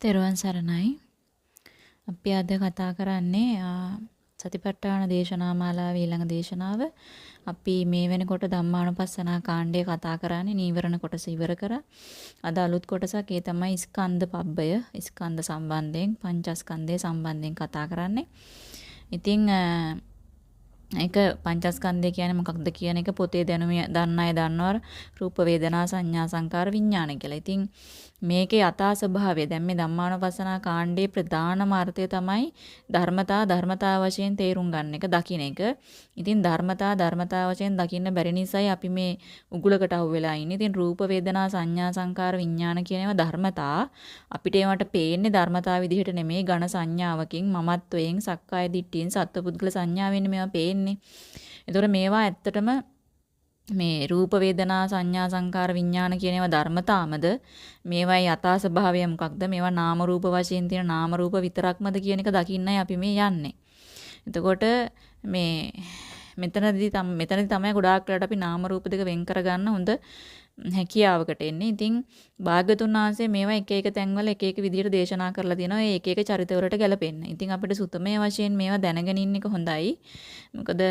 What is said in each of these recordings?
තෙරුවන් සරණයි. අපි අද කතා කරන්නේ සතිපට්ඨාන දේශනා මාලාවේ ඊළඟ දේශනාව. අපි මේ වෙනකොට ධම්මානුපස්සනා කාණ්ඩය කතා කරන්නේ නීවරණ කොටස ඉවර කරා. අද අලුත් කොටසක් ඒ තමයි ස්කන්ධ පබ්බය. ස්කන්ධ සම්බන්ධයෙන් පංචස්කන්ධය සම්බන්ධයෙන් කතා කරන්නේ. ඉතින් ඒක පංචස්කන්ධය කියන්නේ මොකක්ද කියන එක පොතේ දැනුම දන්න අය දන්නවා රූප වේදනා සංඥා සංකාර විඥාන කියලා. ඉතින් මේකේ යථා ස්වභාවය දැන් මේ ධම්මානුපස්සනා කාණ්ඩයේ ප්‍රධානම අර්ථය තමයි ධර්මතා ධර්මතා වශයෙන් තේරුම් ගන්න එක දකින්න එක. ඉතින් ධර්මතා ධර්මතා වශයෙන් දකින්න බැරි නිසායි අපි මේ උගුලකට අහු වෙලා ඉන්නේ. ඉතින් රූප වේදනා සංඥා සංකාර විඥාන කියන ඒවා ධර්මතා අපිට ඒවට පේන්නේ ධර්මතා විදිහට නෙමෙයි ඝන සංඥාවකින් මමත්වයෙන් සක්කාය දිට්ඨියෙන් සත්පුද්ගල සංඥාවෙන් මේවා පේන්නේ. එතකොට මේවා ඇත්තටම මේ රූප වේදනා සංඥා සංකාර විඥාන කියන ඒවා ධර්මතාමද මේවායි යථා ස්වභාවය මොකක්ද? මේවා නාම රූප වශයෙන් තියෙන නාම රූප විතරක්මද කියන එක දකින්නයි අපි මේ යන්නේ. එතකොට මේ මෙතනදී තම මෙතනදී තමයි ගොඩාක් වෙලාට අපි නාම රූප දෙක වෙන් කරගන්න හොඳ හැකියාවකට එන්නේ. ඉතින් භාග්‍යතුන් වහන්සේ මේවා එක එක තැන්වල එක එක විදිහට දේශනා කරලා තියෙනවා. ඒ එක එක චරිතවලට ගැලපෙන්න. ඉතින් අපිට සුතමේ වශයෙන් මේවා දැනගෙන ඉන්න එක හොඳයි. මොකද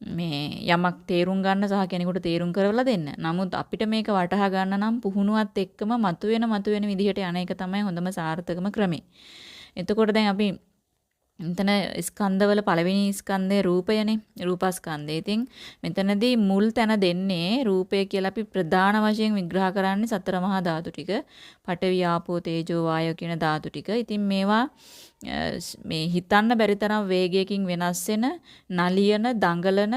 මේ යමක් තේරුම් ගන්න සහ කෙනෙකුට තේරුම් කරවලා දෙන්න. නමුත් අපිට මේක වටහා ගන්න නම් පුහුණුවත් එක්කම මතුවෙන මතුවෙන විදිහට යන එක තමයි හොඳම සාර්ථකම ක්‍රමය. එතකොට දැන් අපි මෙතන ස්කන්ධවල පළවෙනි ස්කන්ධය රූපයනේ රූපස්කන්ධය. ඉතින් මෙතනදී මුල් තැන දෙන්නේ රූපය කියලා අපි ප්‍රධාන වශයෙන් විග්‍රහ කරන්නේ සතර මහා ධාතු ටික. පඨවි ආපෝ තේජෝ වායෝ කියන ධාතු ටික. ඉතින් මේවා මේ හිතන්න බැරි තරම් වේගයකින් වෙනස් වෙන නලියන දඟලන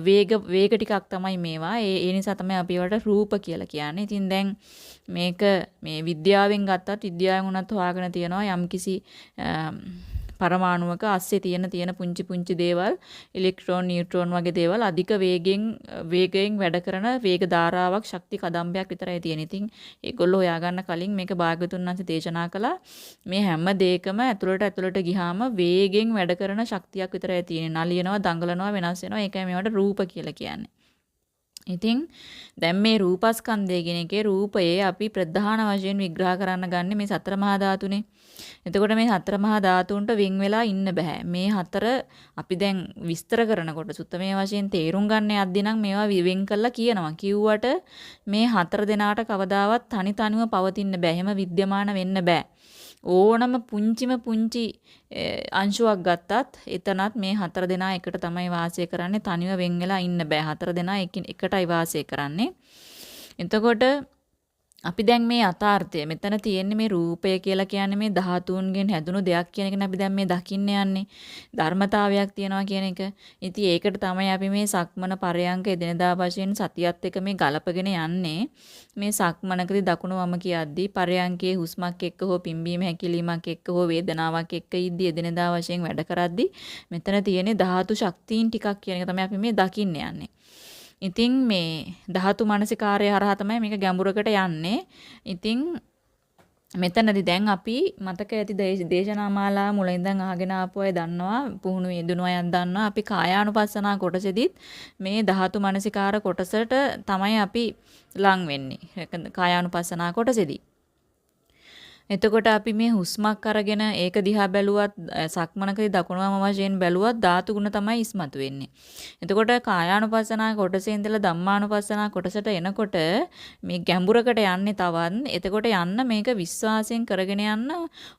වේග වේග ටිකක් තමයි මේවා. ඒ ඒ නිසා තමයි අපි ඒවට රූප කියලා කියන්නේ. ඉතින් දැන් මේක මේ විද්‍යාවෙන් ගත්තත් විද්‍යාවෙන් උනත් හොයාගෙන තියෙනවා යම්කිසි පරමාණුවක අස්සේ තියෙන තියෙන පුංචි පුංචි දේවල් ඉලෙක්ට්‍රෝන නියුට්‍රෝන වගේ දේවල් අධික වේගෙන් වේගයෙන් වැඩ කරන වේග ධාරාවක් ශක්ති කදම්බයක් විතරයි තියෙන. ඉතින් ඒගොල්ලෝ හොයාගන්න කලින් මේක භාග්‍යතුන් වහන්සේ දේශනා කළා මේ හැම දෙයකම ඇතුළට ඇතුළට ගියාම වේගෙන් වැඩ කරන ශක්තියක් විතරයි තියෙන්නේ. නලියනවා, දඟලනවා, වෙනස් වෙනවා. ඒකයි මේවට රූප කියලා කියන්නේ. ඉතින් දැන් මේ රූපස්කන්ධය කියන එකේ රූපයේ අපි ප්‍රධාන වශයෙන් විග්‍රහ කරන්න ගන්න මේ සතර මහා ධාතුනේ. එතකොට මේ හතර මහා ධාතුන්ට වින් වෙලා ඉන්න බෑ. මේ හතර අපි දැන් විස්තර කරනකොට සුත්තමේ වශයෙන් තේරුම් ගන්න යද්දී නම් මේවා විවෙන් කළා කියනවා. කිව්වට මේ හතර දෙනාට කවදාවත් තනි තනිව පවතින්න බෑ. එහෙම විද්‍යමාන වෙන්න බෑ. ඕනම පුංචිම පුංචි අංශුවක් ගත්තත් එතනත් මේ හතර දෙනා එකට තමයි වාසය කරන්නේ. තනිව වෙන් වෙලා ඉන්න බෑ. හතර දෙනා එකටයි වාසය කරන්නේ. එතකොට අපි දැන් මේ යථාර්ථය මෙතන තියෙන්නේ මේ රූපය කියලා කියන්නේ මේ ධාතුන්ගෙන් හැදුණු දෙයක් කියන එකනේ අපි දැන් මේ දකින්න යන්නේ. ධර්මතාවයක් තියනවා කියන එක. ඉතින් ඒකට තමයි අපි මේ සක්මන පරයන්ක එදිනදා වශයෙන් සතියත් එක්ක මේ ගලපගෙන යන්නේ. මේ සක්මනකදී දකුණු වම කියද්දී පරයන්කේ හුස්මක් එක්ක හෝ පිම්බීම හැකිලීමක් එක්ක හෝ වේදනාවක් එක්ක ඉද්දී එදිනදා වශයෙන් වැඩ කරද්දී මෙතන තියෙන්නේ ධාතු ශක්තියින් ටිකක් කියන එක තමයි අපි මේ දකින්න යන්නේ. ඉතින් මේ ධාතු මනසිකාරය හරහා තමයි මේක ගැඹුරකට යන්නේ. ඉතින් මෙතනදී දැන් අපි මතක ඇති දේශනා මාලා මුල ඉඳන් අහගෙන ආපු අය දන්නවා පුහුණු යෙදුණු අයන් දන්නවා. අපි කායානුපස්සනා කොටසෙදිත් මේ ධාතු මනසිකාර කොටසට තමයි අපි ලං වෙන්නේ. කායානුපස්සනා කොටසෙදී. එතකොට අපි මේ හුස්මක් අරගෙන ඒක දිහා බැලුවත් සක්මනකදී දකුණුවම වශයෙන් බැලුවත් ධාතු ගුණ තමයි ඉස්මතු වෙන්නේ. එතකොට කායානුපස්සනා කොටසේ ඉඳලා ධම්මානුපස්සනා කොටසට එනකොට මේ ගැඹුරකට යන්නේ තවත්. එතකොට යන්න මේක විශ්වාසයෙන් කරගෙන යන්න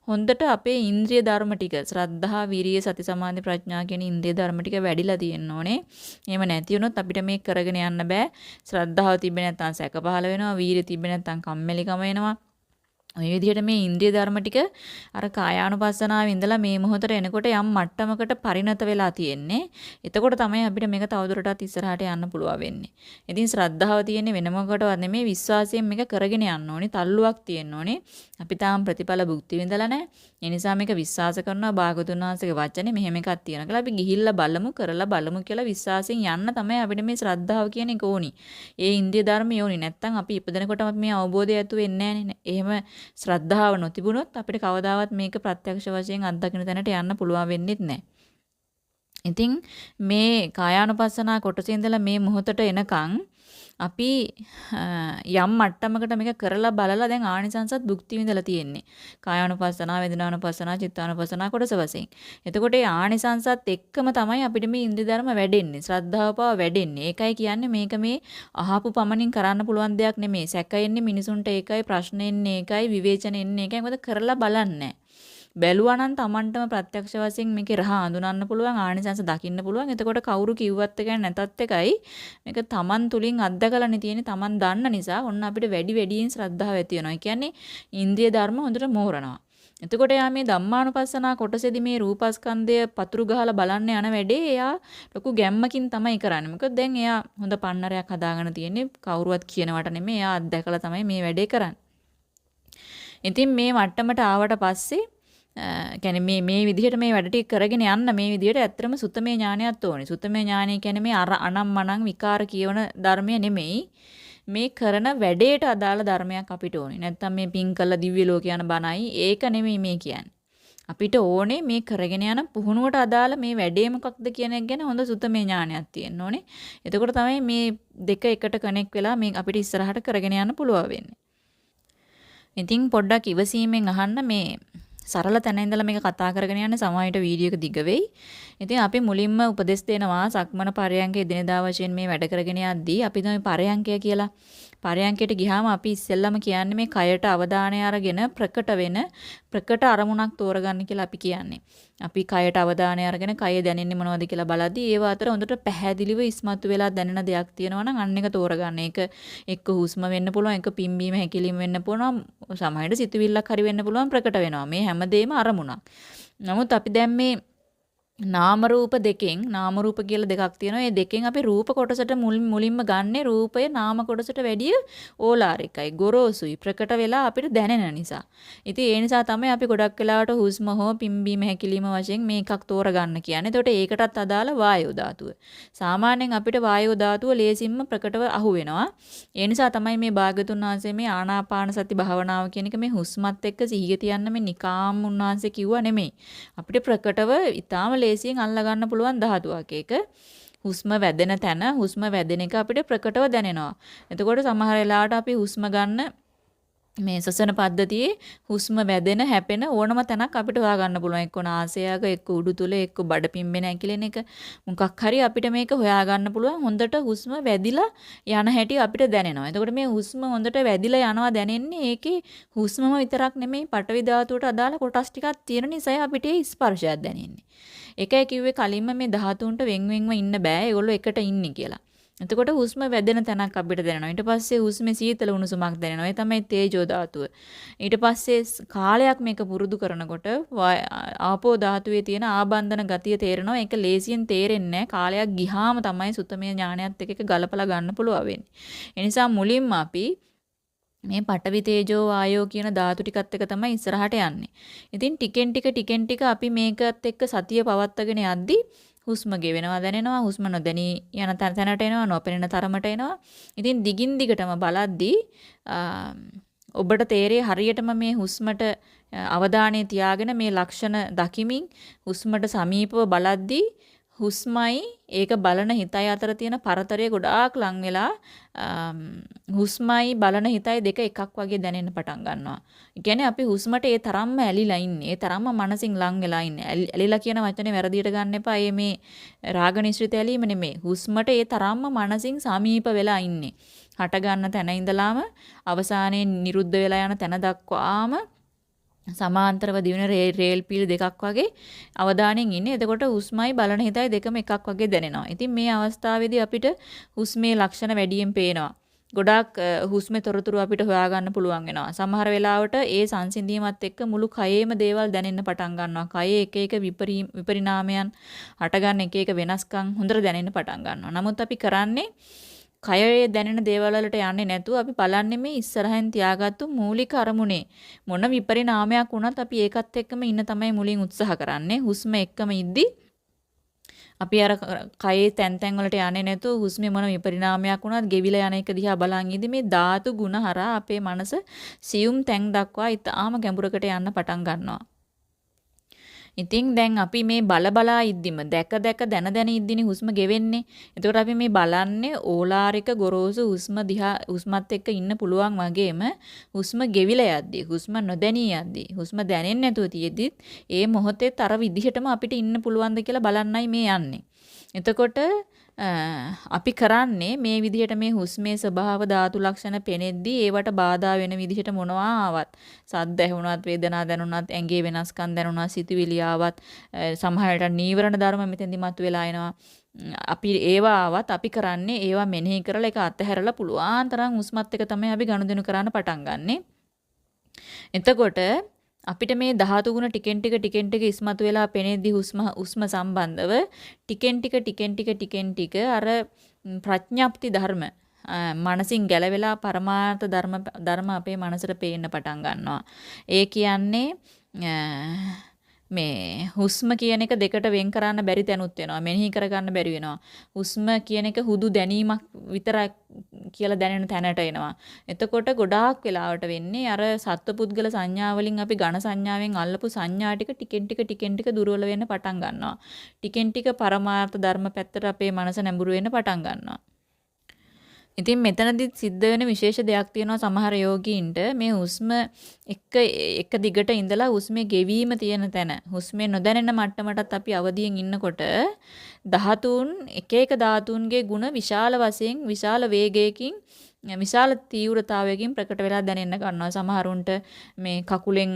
හොඳට අපේ ඉන්ද්‍රිය ධර්ම ටික ශ්‍රද්ධා, විරිය, සති, සමාධි, ප්‍රඥා කියන ඉන්ද්‍රිය ධර්ම ටික වැඩිලා තියෙන්න ඕනේ. එහෙම නැති වුණොත් අපිට මේක කරගෙන යන්න බෑ. ශ්‍රද්ධාව තිබෙන්නේ නැත්නම් සැක පහළ වෙනවා, වීරිය තිබෙන්නේ නැත්නම් කම්මැලිකම එනවා. ඔය විදිහට මේ ඉන්ද්‍රිය ධර්ම ටික අර කායානුපස්සනාවේ ඉඳලා මේ මොහොතට එනකොට යම් මට්ටමකට පරිණත වෙලා තියෙන්නේ. එතකොට තමයි අපිට මේක තවදුරටත් ඉස්සරහට යන්න පුළුවන් වෙන්නේ. ඉතින් ශ්‍රද්ධාව තියෙන්නේ වෙන මොකටවත් නෙමෙයි විශ්වාසයෙන් මේක කරගෙන යන්න ඕනේ. තල්ලුවක් තියෙන්න ඕනේ. අපි තාම ප්‍රතිඵල භුක්ති විඳලා නැහැ. ඒ නිසා මේක විශ්වාස කරනවා භාගතුන් වහන්සේගේ වචනේ මෙහෙම එකක් තියෙනවා කියලා අපි ගිහිල්ලා බලමු කරලා බලමු කියලා විශ්වාසයෙන් යන්න තමයි අපිට මේ ශ්‍රද්ධාව කියන එක ඕනි. ඒ ඉන්දිය ධර්මය ඕනි. නැත්තම් අපි ඉපදෙනකොටම මේ අවබෝධය ඇතු වෙන්නේ නැහැ එහෙම ශ්‍රද්ධාව නොතිබුණොත් අපිට කවදාවත් මේක ප්‍රත්‍යක්ෂ වශයෙන් අත්දකින්න තැනට යන්න පුළුවන් වෙන්නේ නැහැ. ඉතින් මේ කායානුපස්සනා කොටසේ ඉඳලා මේ මොහොතට එනකන් අපි යම් මට්ටමකට මේක කරලා බලලා දැන් ආනිසංසත් භුක්ති විඳලා තියෙන්නේ. කායානුපස්සනා, වේදනානුපස්සනා, චිත්තානුපස්සනා කොටස වශයෙන්. එතකොට මේ ආනිසංසත් එක්කම තමයි අපිට මේ ඉන්ද්‍රිය ධර්ම වැඩෙන්නේ. ශ්‍රද්ධාව පව වැඩෙන්නේ. ඒකයි කියන්නේ මේක මේ අහපු පමණින් කරන්න පුළුවන් දෙයක් නෙමෙයි. සැකෙන්නේ මිනිසුන්ට ඒකයි, ප්‍රශ්න එන්නේ ඒකයි, විවේචන එන්නේ ඒකයි. මොකද කරලා බලන්නේ බැලුවා නම් Tamanටම ප්‍රත්‍යක්ෂ වශයෙන් මේකේ රහ අඳුනන්න පුළුවන් ආනිසංස දකින්න පුළුවන්. එතකොට කවුරු කිව්වත් එකයි නැතත් එකයි මේක Taman තුලින් අත්දකලානේ තියෙන්නේ. Taman දන්න නිසා ඔන්න අපිට වැඩි වැඩියෙන් ශ්‍රද්ධාව ඇති වෙනවා. ඒ කියන්නේ ඉන්ද්‍රිය ධර්ම හොඳට මෝරනවා. එතකොට එයා මේ ධම්මානුපස්සනා කොටසේදී මේ රූපස්කන්ධය පතුරු ගහලා බලන්න යන වැඩේ එයා ලොකු ගැම්මකින් තමයි කරන්නේ. මොකද දැන් එයා හොඳ පන්නරයක් හදාගෙන තියෙන්නේ කවුරුවත් කියනවට නෙමෙයි එයා අත්දැකලා තමයි මේ වැඩේ කරන්නේ. ඉතින් මේ මට්ටමට ආවට පස්සේ කියන්නේ මේ මේ විදිහට මේ වැඩ ටික කරගෙන යන්න මේ විදිහට ඇත්තටම සුත්තමේ ඥානයත් ඕනේ. සුත්තමේ ඥානය කියන්නේ මේ අර අනම්මනම් විකාර කියවන ධර්මය නෙමෙයි. මේ කරන වැඩේට අදාළ ධර්මයක් අපිට ඕනේ. නැත්තම් මේ පින් කළ දිව්‍ය ලෝක යන බණයි ඒක නෙමෙයි මේ කියන්නේ. අපිට ඕනේ මේ කරගෙන යන පුහුණුවට අදාළ මේ වැඩේ මොකක්ද කියන එක ගැන හොඳ සුත්තමේ ඥානයක් තියෙන්න ඕනේ. එතකොට තමයි මේ දෙක එකට කනෙක් වෙලා මේ අපිට ඉස්සරහට කරගෙන යන්න පුළුවන් වෙන්නේ. ඉතින් පොඩ්ඩක් ඉවසීමෙන් අහන්න මේ සරල තැන ඉඳලා මේක කතා කරගෙන යන්න සමහරවිට වීඩියෝ එක දිග වෙයි. ඉතින් අපි මුලින්ම උපදෙස් දෙනවා සක්මන පරයන්ක එදිනෙදා වශයෙන් මේ වැඩ කරගෙන යද්දී අපි තමයි පරයන්කය කියලා පරයන්කයට ගියාම අපි ඉස්සෙල්ලම කියන්නේ මේ කයට අවධානය අරගෙන ප්‍රකට වෙන ප්‍රකට අරමුණක් තෝරගන්න කියලා අපි කියන්නේ. අපි කයට අවධානය අරගෙන කය දැනෙන්නේ මොනවද කියලා බලද්දී ඒව අතර හොඳට පැහැදිලිව ඉස්මතු වෙලා දැනෙන දෙයක් තියෙනවා නම් අන්න එක තෝරගන්න. ඒක එක්ක හුස්ම වෙන්න පුළුවන්, එක පිම්බීම හැකිලිම වෙන්න පුළුවන්, සමහරවිට සිතුවිල්ලක් හරි වෙන්න පුළුවන් ප්‍රකට වෙනවා. මේ හැමදේම අරමුණක්. නමුත් අපි දැන් මේ නාම රූප දෙකෙන් නාම රූප කියලා දෙකක් තියෙනවා. මේ දෙකෙන් අපි රූප කොටසට මුලින්ම ගන්නේ රූපය නාම කොටසට වැඩිය ඕලාරිකයි. ගොරෝසුයි. ප්‍රකට වෙලා අපිට දැනෙන නිසා. ඉතින් ඒ නිසා තමයි අපි ගොඩක් වෙලාවට හුස්ම හෝ පිම්බීම හැකිලිම වශයෙන් මේ එකක් තෝරගන්න කියන්නේ. එතකොට ඒකටත් අදාළ වායෝ ධාතුව. සාමාන්‍යයෙන් අපිට වායෝ ධාතුව ලේසින්ම ප්‍රකටව අහු වෙනවා. ඒ නිසා තමයි මේ භාගතුන් වහන්සේ මේ ආනාපාන සති භාවනාව කියන එක මේ හුස්මත් එක්ක සිහිය තියන්න මේ නිකාම් උන්වහන්සේ කිව්වා නෙමෙයි. අපිට ප්‍රකටව ඊටාම ලේසියෙන් අල්ලා ගන්න පුළුවන් ධාතුවක් ඒක. හුස්ම වැදෙන තැන හුස්ම වැදෙන එක අපිට ප්‍රකටව දැනෙනවා. එතකොට සමහර වෙලාවට අපි හුස්ම ගන්න මේ සසන පද්ධතියේ හුස්ම වැදෙන හැපෙන ඕනම තැනක් අපිට හොයාගන්න පුළුවන්. එක්ක නාසයක, එක්ක උඩු තුල, එක්ක බඩ පිම්බෙන ඇකිලෙන එක. මොකක් හරි අපිට මේක හොයාගන්න පුළුවන්. හොඳට හුස්ම වැදිලා යන හැටි අපිට දැනෙනවා. එතකොට මේ හුස්ම හොඳට වැදිලා යනවා දැනෙන්නේ ඒකේ හුස්මම විතරක් නෙමෙයි පටවි ධාතුවට අදාළ කොටස් ටිකක් තියෙන නිසා අපිට ස්පර්ශයක් දැනෙන්නේ. ඒකයි කිව්වේ කලින්ම මේ ධාතුන්ට වෙන් වෙන්ව ඉන්න බෑ. ඒගොල්ලෝ එකට ඉන්නේ කියලා. එතකොට හුස්ම වැදෙන තැනක් අපිට දැනෙනවා. ඊට පස්සේ හුස්මේ සීතල උණුසුමක් දැනෙනවා. ඒ තමයි තේජෝ ධාතුව. ඊට පස්සේ කාලයක් මේක පුරුදු කරනකොට ආපෝ ධාතුවේ තියෙන ආබන්ධන ගතිය තේරෙනවා. ඒක ලේසියෙන් තේරෙන්නේ කාලයක් ගිහාම තමයි සුතමේ ඥානයත් එක්ක ගලපලා ගන්න පුළුවන් වෙන්නේ. ඒ නිසා මුලින්ම අපි මේ පටවි තේජෝ වායෝ කියන ධාතු ටිකත් එක තමයි ඉස්සරහට යන්නේ. ඉතින් ටිකෙන් ටික ටිකෙන් ටික අපි මේකත් එක්ක සතිය පවත්වාගෙන යද්දී හුස්ම ගෙවෙනවා දැනෙනවා හුස්ම නොදැනී යන තැනට එනවා නොපෙනෙන තරමට එනවා. ඉතින් දිගින් දිගටම බලද්දී ඔබට තේරේ හරියටම මේ හුස්මට අවධානය තියාගෙන මේ ලක්ෂණ දකිමින් හුස්මට සමීපව බලද්දී හුස්මයි ඒක බලන හිතයි අතර තියෙන පරතරය ගොඩාක් ලං වෙලා හුස්මයි බලන හිතයි දෙක එකක් වගේ දැනෙන්න පටන් ගන්නවා. ඒ කියන්නේ අපි හුස්මට ඒ තරම්ම ඇලිලා ඉන්නේ. ඒ තරම්ම මනසින් ලං වෙලා ඉන්නේ. ඇලිලා කියන වචනේ වැරදියට ගන්න එපා. ඒ මේ රාග නිශ්චිත ඇලීම නෙමෙයි. හුස්මට ඒ තරම්ම මනසින් සමීප වෙලා ඉන්නේ. හට ගන්න තැන ඉඳලාම අවසානයේ නිරුද්ධ වෙලා යන තැන දක්වාම සමාන්තරව දිවෙන රේල් පීල් දෙකක් වගේ අවධානයෙන් ඉන්නේ. එතකොට හුස්මයි බලන හිතයි දෙකම එකක් වගේ දැනෙනවා. ඉතින් මේ අවස්ථාවේදී අපිට හුස්මේ ලක්ෂණ වැඩියෙන් පේනවා. ගොඩාක් හුස්මේ තොරතුරු අපිට හොයාගන්න පුළුවන් වෙනවා. සමහර වෙලාවට ඒ සංසිඳීමත් එක්ක මුළු කයේම දේවල් දැනෙන්න පටන් ගන්නවා. කයේ එක එක විපරිණාමයන් හටගන්න එක එක වෙනස්කම් හොඳට දැනෙන්න පටන් ගන්නවා. නමුත් අපි කරන්නේ කයේ දැනෙන දේවල් වලට යන්නේ නැතුව අපි බලන්නේ මේ ඉස්සරහින් තියාගත්තු මූලික අරමුණේ. මොන විපරිණාමයක් වුණත් අපි ඒකත් එක්කම ඉන්න තමයි මුලින් උත්සාහ කරන්නේ. හුස්ම එක්කම ඉද්දි අපි අර කයේ තැන් තැන් වලට යන්නේ නැතුව හුස්මේ මොන විපරිණාමයක් වුණත් ගෙවිලා යන එක දිහා බලන් ඉදි මේ ධාතු ගුණ හරහා අපේ මනස සියුම් තැන් දක්වා ඊටාම ගැඹුරකට යන්න පටන් ගන්නවා. ඉතින් දැන් අපි මේ බල බලා ඉද්දිම දැක දැක දැන දැන ඉද්දිනේ හුස්ම ගෙවෙන්නේ. එතකොට අපි මේ බලන්නේ ඕලාරික ගොරෝසු හුස්ම දිහා හුස්මත් එක්ක ඉන්න පුළුවන් වගේම හුස්ම ගෙවිලා යද්දී හුස්ම නොදැනී යද්දී හුස්ම දැනෙන්නේ නැතුව තියෙද්දිත් ඒ මොහොතේත් අර විදිහටම අපිට ඉන්න පුළුවන්ද කියලා බලන්නයි මේ යන්නේ. එතකොට අපි කරන්නේ මේ විදිහට මේ හුස්මේ ස්වභාව ධාතු ලක්ෂණ පෙනෙද්දී ඒවට බාධා වෙන විදිහට මොනවා ආවත් සද්ද ඇහුණත් වේදනා දැනුණත් ඇඟේ වෙනස්කම් දැනුණත් සිතුවිලි ආවත් සමහරවිට නීවරණ ධර්ම මෙතෙන්දි මතුවලා එනවා අපි ඒවා ආවත් අපි කරන්නේ ඒවා මෙනෙහි කරලා ඒක අත්හැරලා පුළුවන් තරම් හුස්මත් එක තමයි අපි ගනුදෙනු කරන්න පටන් ගන්නෙ. එතකොට අපිට මේ ධාතු ගුණ ටිකෙන් ටික ටිකෙන් ටික ඉස්මතු වෙලා පෙනෙද්දි හුස්ම හුස්ම සම්බන්ධව ටිකෙන් ටික ටිකෙන් ටික ටිකෙන් ටික අර ප්‍රඥාප්ති ධර්ම මනසින් ගැලවෙලා පරමාර්ථ ධර්ම ධර්ම අපේ මනසට පේන්න පටන් ගන්නවා. ඒ කියන්නේ මේ හුස්ම කියන එක දෙකට වෙන් කරන්න බැරි තැනුත් වෙනවා. මෙනෙහි කරගන්න බැරි වෙනවා. හුස්ම කියන එක හුදු දැනීමක් විතරයි කියලා දැනෙන තැනට එනවා. එතකොට ගොඩාක් වෙලාවට වෙන්නේ අර සත්පුද්ගල සංඥා වලින් අපි ඝන සංඥාවෙන් අල්ලපු සංඥා ටික ටිකෙන් ටික ටිකෙන් ටික දුර්වල වෙන්න පටන් ගන්නවා. ටිකෙන් ටික පරමාර්ථ ධර්ම පැත්තට අපේ මනස නැඹුරු වෙන්න පටන් ගන්නවා. ඉතින් මෙතනදිත් සිද්ධ වෙන විශේෂ දෙයක් තියෙනවා සමහර යෝගීන්ට. මේ හුස්ම එක එක දිගට ඉඳලා හුස්මේ ගෙවීම තියෙන තැන. හුස්මේ නොදැනෙන මට්ටමටත් අපි අවදියෙන් ඉන්නකොට ධාතුන් එක එක ධාතුන්ගේ ಗುಣ විශාල වශයෙන් විශාල වේගයකින් විශාල තීව්‍රතාවයකින් ප්‍රකට වෙලා දැනෙන්න ගන්නවා. සමහරුන්ට මේ කකුලෙන්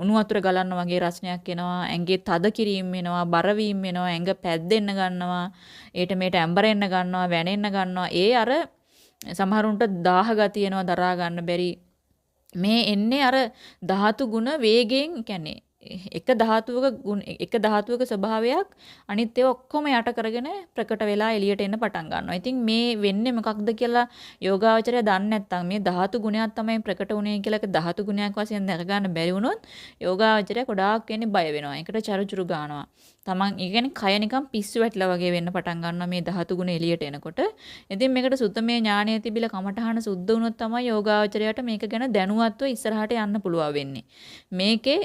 උණු වතුර ගලන්න වගේ රසණයක් එනවා ඇඟේ තද කිරීම වෙනවා බර වීම වෙනවා ඇඟ පැද්දෙන්න ගන්නවා ඒට මේට ඇම්බරෙන්න ගන්නවා වැනෙන්න ගන්නවා. ඒ අර සමහරුන්ට දාහ ගතියනවා දරා ගන්න බැරි. මේ එන්නේ අර ධාතු ගුණ වේගයෙන් කියන්නේ එක ධාතුවක එක ධාතුවක ස්වභාවයක් අනිත් ඒවා ඔක්කොම යට කරගෙන ප්‍රකට වෙලා එළියට එන්න පටන් ගන්නවා. ඉතින් මේ වෙන්නේ මොකක්ද කියලා යෝගාවචරය දන්නේ නැත්නම් මේ ධාතු ගුණයක් තමයි ප්‍රකට වුණේ කියලා එක ධාතු ගුණයක් වශයෙන් දැක ගන්න බැරි වුණොත් යෝගාවචරය ගොඩාක් වෙන්නේ බය වෙනවා. ඒකට චරුචරු ගන්නවා. තමන් ඒ කියන්නේ කය නිකන් පිස්සු වැටිලා වගේ වෙන්න පටන් ගන්නවා මේ ධාතු ගුණ එළියට එනකොට. ඉතින් මේකට සුත්තමේ ඥානය තිබිලා කමඨහන සුද්ධ වුණොත් තමයි යෝගාවචරයට මේක ගැන දැනුවත්ව ඉස්සරහට යන්න පුළුවන් වෙන්නේ. මේකේ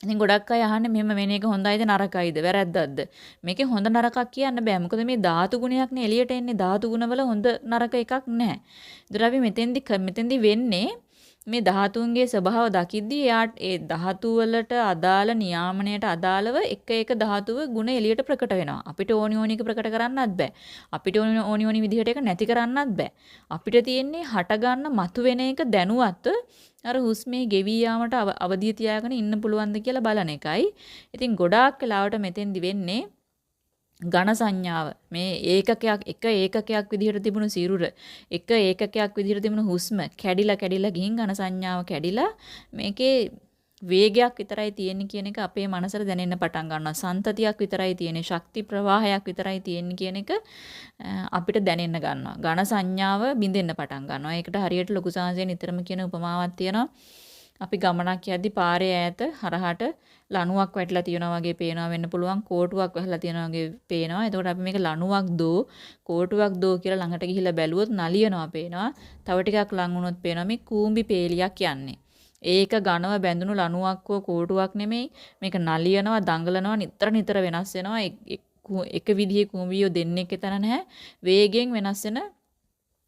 ඉතින් ගොඩක් අය අහන්නේ මෙහෙම වෙන එක හොඳයිද නරකයිද වැරද්දක්ද මේකේ හොඳ නරකක් කියන්න බෑ මොකද මේ ධාතු ගුණයක්නේ එළියට එන්නේ ධාතු ගුණවල හොඳ නරක එකක් නැහැ. ඒතර අපි මෙතෙන්දි මෙතෙන්දි වෙන්නේ මේ ධාතුන්ගේ ස්වභාව දකිද්දී එයාට ඒ ධාතු වලට අදාළ නියාමනයට අදාළව එක එක ධාතුව ගුණ එළියට ප්‍රකට වෙනවා. අපිට ඕනි ඕනි එක ප්‍රකට කරන්නත් බෑ. අපිට ඕනි ඕනි ඕනි විදිහට ඒක නැති කරන්නත් බෑ. අපිට තියෙන්නේ හට ගන්න මතුවෙන එක දැනුවත් අර හුස්මේ ගෙවී යාමට අවදිය තියාගෙන ඉන්න පුළුවන්ද කියලා බලන එකයි. ඉතින් ගොඩාක් වෙලාවට මෙතෙන්දි වෙන්නේ ඝන සංඥාව මේ ඒකකයක් එක ඒකකයක් විදිහට තිබුණු සිරුර එක ඒකකයක් විදිහට තිබුණු හුස්ම කැඩිලා කැඩිලා ගිහින් ඝන සංඥාව කැඩිලා මේකේ වේගයක් විතරයි තියෙන්නේ කියන එක අපේ මනසට දැනෙන්න පටන් ගන්නවා සන්තතියක් විතරයි තියෙන්නේ ශක්ති ප්‍රවාහයක් විතරයි තියෙන්නේ කියන එක අපිට දැනෙන්න ගන්නවා ඝන සංඥාව බිඳෙන්න පටන් ගන්නවා ඒකට හරියට ලොකු සාංශයෙන් නිතරම කියන උපමාවක් තියෙනවා අපි ගමනක් යද්දි පාරේ ඈත හරහට ලණුවක් වැටිලා තියෙනවා වගේ පේනවා වෙන්න පුළුවන් කෝටුවක් වැහලා තියෙනවා වගේ පේනවා. එතකොට අපි මේක ලණුවක් දෝ කෝටුවක් දෝ කියලා ළඟට ගිහිල්ලා බැලුවොත් නලියනවා පේනවා. තව ටිකක් ලඟ වුණොත් පේනවා මේ කූඹි පේලියක් යන්නේ. ඒක ඝනව බැඳුණු ලණුවක් හෝ කෝටුවක් නෙමෙයි. මේක නලියනවා, දඟලනවා, නිතර නිතර වෙනස් වෙනවා. එක විදිහේ කූඹියෝ දෙන්නෙක් එතන නැහැ. වේගෙන් වෙනස් වෙන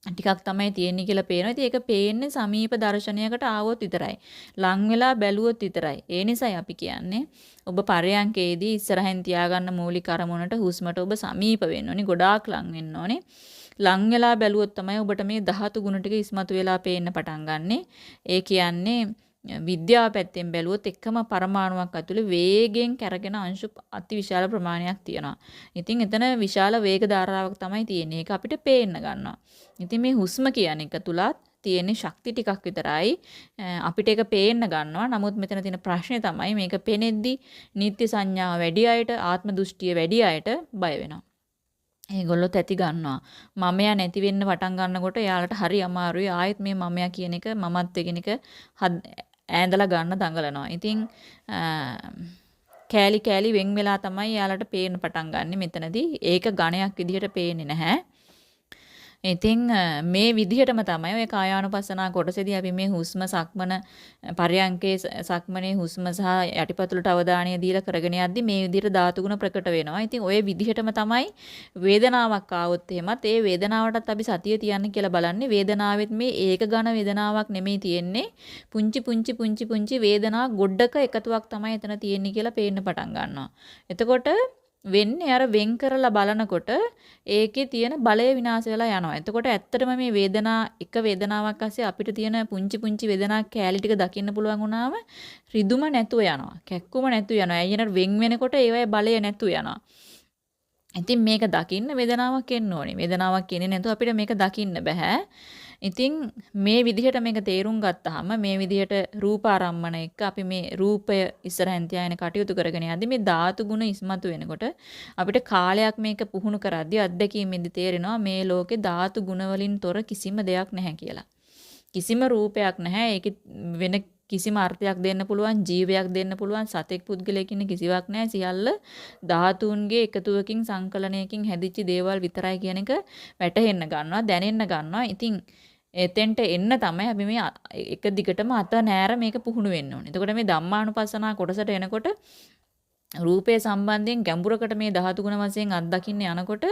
ටිකක් තමයි තියෙන්නේ කියලා පේනවා. ඉතින් ඒක පේන්නේ සමීප දර්ශනයකට ආවොත් විතරයි. ලං වෙලා බැලුවොත් විතරයි. ඒ නිසායි අපි කියන්නේ ඔබ පරයන්කේදී ඉස්සරහින් තියාගන්න මූලික අරමුණට හුස්මට ඔබ සමීප වෙන්න ඕනේ. ගොඩාක් ලං වෙන්න ඕනේ. ලං වෙලා බැලුවොත් තමයි ඔබට මේ ධාතු ගුණ ටික ඉස්මතු වෙලා පේන්න පටන් ගන්නෙ. ඒ කියන්නේ විද්‍යාව පැත්තෙන් බැලුවොත් එකම පරමාණුවක් ඇතුලේ වේගෙන් කැරගෙන අංශු අතිවිශාල ප්‍රමාණයක් තියෙනවා. ඉතින් එතන විශාල වේග ධාරාවක් තමයි තියෙන්නේ. ඒක අපිට පේන්න ගන්නවා. ඉතින් මේ හුස්ම කියන එක තුලත් තියෙන ශක්ති ටිකක් විතරයි අපිට ඒක පේන්න ගන්නවා. නමුත් මෙතන තියෙන ප්‍රශ්නේ තමයි මේක පෙනෙද්දි නිත්‍ය සංඥාව වැඩි අයට ආත්ම දෘෂ්ටිය වැඩි අයට බය වෙනවා. ඒගොල්ලෝ තැති ගන්නවා. මමයා නැති වෙන්න පටන් ගන්නකොට එයාලට හරි අමාරුයි. ආයෙත් මේ මමයා කියන එක මමත් කියන එක ඈඳලා ගන්න දඟලනවා. ඉතින් කෑලි කෑලි වෙන් වෙලා තමයි යාලට පේන්න පටන් ගන්නෙ මෙතනදී. ඒක ඝණයක් විදිහට පේන්නේ නැහැ. ඉතින් මේ විදිහටම තමයි ඔය කායානුපස්සනා කොටසේදී අපි මේ හුස්ම සක්මන පරයන්කේ සක්මනේ හුස්ම සහ යටිපතුලට අවධානය දීලා කරගෙන යද්දි මේ විදිහට ධාතු ගුණ ප්‍රකට වෙනවා. ඉතින් ඔය විදිහටම තමයි වේදනාවක් ආවොත් එහෙමත් ඒ වේදනාවටත් අපි සතිය තියන්න කියලා බලන්නේ වේදනාවෙත් මේ ඒක ඝන වේදනාවක් නෙමෙයි තියෙන්නේ. පුංචි පුංචි පුංචි පුංචි වේදනා ගොඩක එකතුවක් තමයි එතන තියෙන්නේ කියලා පේන්න පටන් ගන්නවා. එතකොට වෙන්නේ අර වෙන් කරලා බලනකොට ඒකේ තියෙන බලය විනාශ වෙලා යනවා. එතකොට ඇත්තටම මේ වේදනා එක වේදනාවක් ASCII අපිට තියෙන පුංචි පුංචි වේදනා කෑලි ටික දකින්න පුළුවන් වුණාම රිදුම නැතුව යනවා. කැක්කුම නැතුව යනවා. ඇයිනට වෙන් වෙනකොට ඒවයේ බලය නැතුව යනවා. ඉතින් මේක දකින්න වේදනාවක් එන්න ඕනේ. වේදනාවක් එන්නේ නැතුව අපිට මේක දකින්න බෑ. ඉතින් මේ විදිහට මේක තේරුම් ගත්තාම මේ විදිහට රූපාරම්මන එක්ක අපි මේ රූපය ඉස්සරහින් තියාගෙන කටයුතු කරගෙන යද්දි මේ ධාතු ගුණ ඉස්මතු වෙනකොට අපිට කාලයක් මේක පුහුණු කරද්දී අත්දැකීමෙන්දි තේරෙනවා මේ ලෝකේ ධාතු ගුණ වලින් තොර කිසිම දෙයක් නැහැ කියලා. කිසිම රූපයක් නැහැ. ඒකේ වෙන කිසිම අර්ථයක් දෙන්න පුළුවන් ජීවයක් දෙන්න පුළුවන් සතෙක් පුද්ගලයෙක් ඉන්න කිසිවක් නැහැ සියල්ල ධාතුන්ගේ එකතුවකින් සංකලනයකින් හැදිච්ච දේවල් විතරයි කියන එක වැටහෙන්න ගන්නවා දැනෙන්න ගන්නවා ඉතින් එතෙන්ට එන්න තමයි අපි මේ එක දිගටම අත නෑර මේක පුහුණු වෙන්න ඕනේ. එතකොට මේ ධම්මානුපස්සනා කොටසට එනකොට රූපය සම්බන්ධයෙන් ගැඹුරකට මේ ධාතු ගුණ වශයෙන් අත්දකින්න යනකොට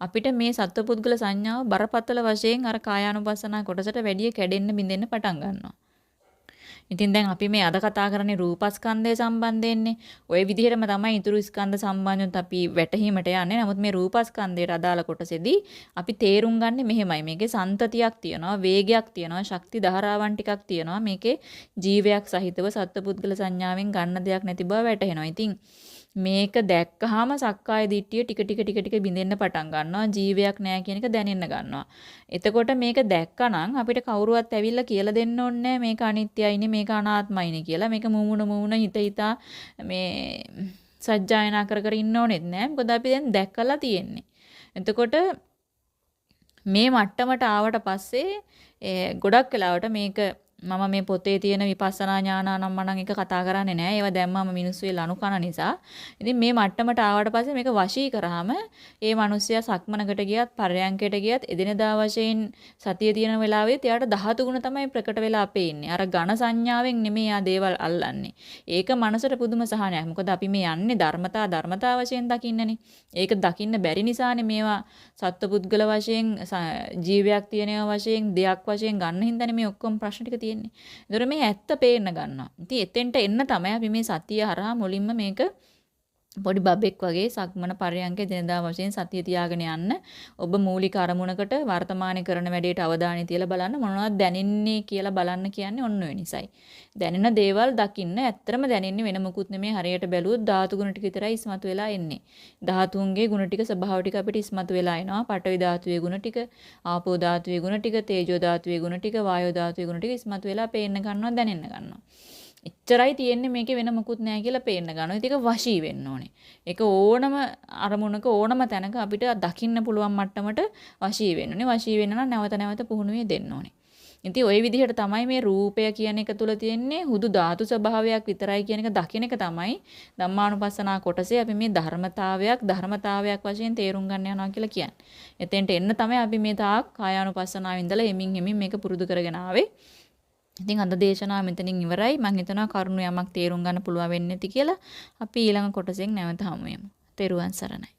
අපිට මේ සත්පුද්ගල සංඥාව බරපතල වශයෙන් අර කායානුපස්සනා කොටසට වැඩිය කැඩෙන්න බින්දෙන්න පටන් ගන්නවා. ඉතින් දැන් අපි මේ අද කතා කරන්නේ රූපස්කන්ධය සම්බන්ධයෙන්නේ. ওই විදිහටම තමයි ඊතුරු ස්කන්ධ සම්බන්ධයෙන් අපි වැටහීමට යන්නේ. නමුත් මේ රූපස්කන්ධයට අදාළ කොටසේදී අපි තේරුම් ගන්නේ මෙහෙමයි. මේකේ සන්තතියක් තියෙනවා, වේගයක් තියෙනවා, ශක්ති ධාරාවන් ටිකක් තියෙනවා. මේකේ ජීවයක් සහිතව සත්පුද්ගල සංඥාවෙන් ගන්න දෙයක් නැති බව වැටහෙනවා. ඉතින් මේක දැක්කහම සක්කාය දිට්ඨිය ටික ටික ටික ටික බිඳෙන්න පටන් ගන්නවා ජීවයක් නැහැ කියන එක දැනෙන්න ගන්නවා. එතකොට මේක දැක්කනම් අපිට කවුරුවත් ඇවිල්ලා කියලා දෙන්න ඕනේ මේක අනිත්‍යයිනේ මේක අනාත්මයිනේ කියලා. මේක මුමුණ මුමුණ හිත හිතා මේ සජ්ජායනා කර කර ඉන්න ඕනෙත් නෑ. මොකද අපි දැන් දැක්කලා තියෙන්නේ. එතකොට මේ මට්ටමට ආවට පස්සේ ගොඩක් වෙලාවට මේක මම මේ පොතේ තියෙන විපස්සනා ඥානානම්මනම් එක කතා කරන්නේ නැහැ. ඒවා දැම්මම මිනිස්සු ඒ ලනු කන නිසා. ඉතින් මේ මට්ටමට ආවට පස්සේ මේක වශී කරාම ඒ මිනිස්සයා සක්මනකට ගියත් පරයන්කයට ගියත් එදිනදා වශයෙන් සතිය තියෙන වෙලාවෙත් එයාට ධාතු ගුණ තමයි ප්‍රකට වෙලා පේන්නේ. අර ඝන සංඥාවෙන් නෙමෙයි ආ දේවල් අල්ලන්නේ. ඒක මනසට පුදුම සහනයක්. මොකද අපි මේ යන්නේ ධර්මතා ධර්මතා වශයෙන් දකින්නනේ. ඒක දකින්න බැරි නිසානේ මේවා සත්පුද්ගල වශයෙන් ජීවයක් තියෙනවා වශයෙන් දෙයක් වශයෙන් ගන්න හින්දානේ මේ ඔක්කොම ප්‍රශ්න ටික තියෙන්නේ. ඒතර මේ ඇත්ත පේන්න ගන්නවා. ඉතින් එතෙන්ට එන්න තමයි අපි මේ සතිය හරහා මුලින්ම මේක පොඩි බබෙක් වගේ සක්මන පරයන්කේ දිනදා වශයෙන් සතිය තියාගෙන යන්න ඔබ මූලික අරමුණකට වර්තමානයේ කරන වැඩේට අවධානය තියලා බලන්න මොනවද දැනෙන්නේ කියලා බලන්න කියන්නේ ඔන්න ඔය නිසයි. දැනෙන දේවල් දකින්න ඇත්තරම දැනෙන්නේ වෙන මොකුත් නෙමේ හරියට බැලුවොත් ධාතු ගුණ ටික විතරයි ඉස්මතු වෙලා එන්නේ. ධාතුන්ගේ ගුණ ටික ස්වභාව ටික අපිට ඉස්මතු වෙලා එනවා. පඨවි ධාතුවේ ගුණ ටික, ආපෝ ධාතුවේ ගුණ ටික, තේජෝ ධාතුවේ ගුණ ටික, වායෝ ධාතුවේ ගුණ ටික ඉස්මතු වෙලා පේන්න ගන්නවා දැනෙන්න ගන්නවා. එච්චරයි තියෙන්නේ මේකේ වෙන මොකුත් නැහැ කියලා පේන්න ගන්නවා. ඒක වශී වෙන්න ඕනේ. ඒක ඕනම අරමුණක ඕනම තැනක අපිට දකින්න පුළුවන් මට්ටමට වශී වෙන්න ඕනේ. වශී වෙන්න නම් නැවත නැවත පුහුණුවේ දෙන්න ඕනේ. ඉතින් ওই විදිහට තමයි මේ රූපය කියන එක තුල තියෙන්නේ හුදු ධාතු ස්වභාවයක් විතරයි කියන එක දකින එක තමයි ධම්මානුපස්සනා කොටසේ අපි මේ ධර්මතාවයක් ධර්මතාවයක් වශයෙන් තේරුම් ගන්න යනවා කියලා කියන්නේ. එතෙන්ට එන්න තමයි අපි මේ තාක් කායානුපස්සනාව ඉඳලා එමින් එමින් මේක පුරුදු කරගෙන ආවේ. ඉතින් අද දේශනාව මෙතනින් ඉවරයි. මම හිතනවා කරුණු යමක් තේරුම් ගන්න පුළුවන් වෙන්නේ නැති කියලා. අපි ඊළඟ කොටසෙන් නැවත හමු වෙමු. තෙරුවන් සරණයි.